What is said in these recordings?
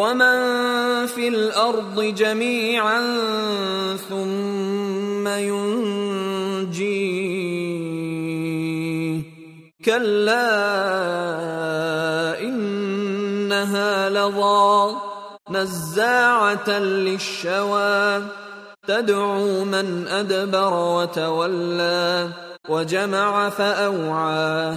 ومن في الأرض جميعا ثم ينجيه كلا انها لظى نزاعه للشوى تدعو من ادبر وتولى وجمع فاوعى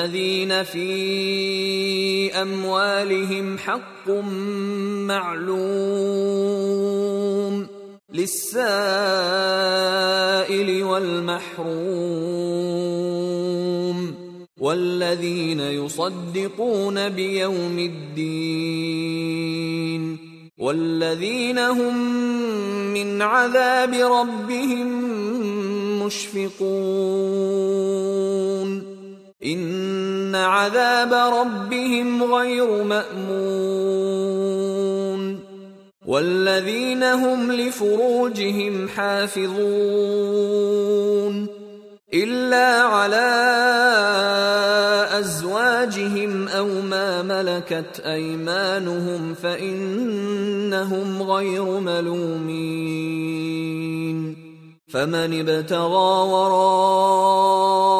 والذين في أموالهم حق معلوم للسائل والمحروم والذين يصدقون بيوم الدين والذين هم من عذاب ربهم مشفقون ان عذاب ربهم غير مامون والذين هم لفروجهم حافظون الا على ازواجهم أو ما ملكت ايمانهم فانهم غير ملومين فمن ابتغى وراء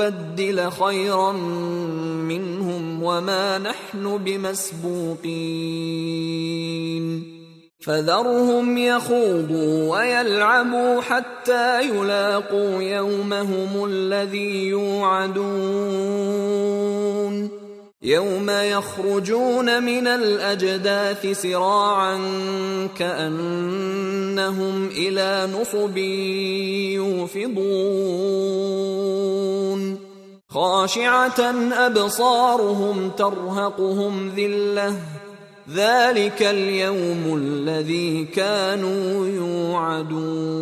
نبدل خيرا منهم وما نحن بمسبوقين. فذرهم يخوضوا ويلعبوا حتى يلاقوا يومهم الذي يوعدون. يوم يخرجون من الأجداث سراعا كأنهم إلى نصب يوفضون. خاشعة أبصارهم ترهقهم ذلة. ذلك اليوم الذي كانوا يوعدون.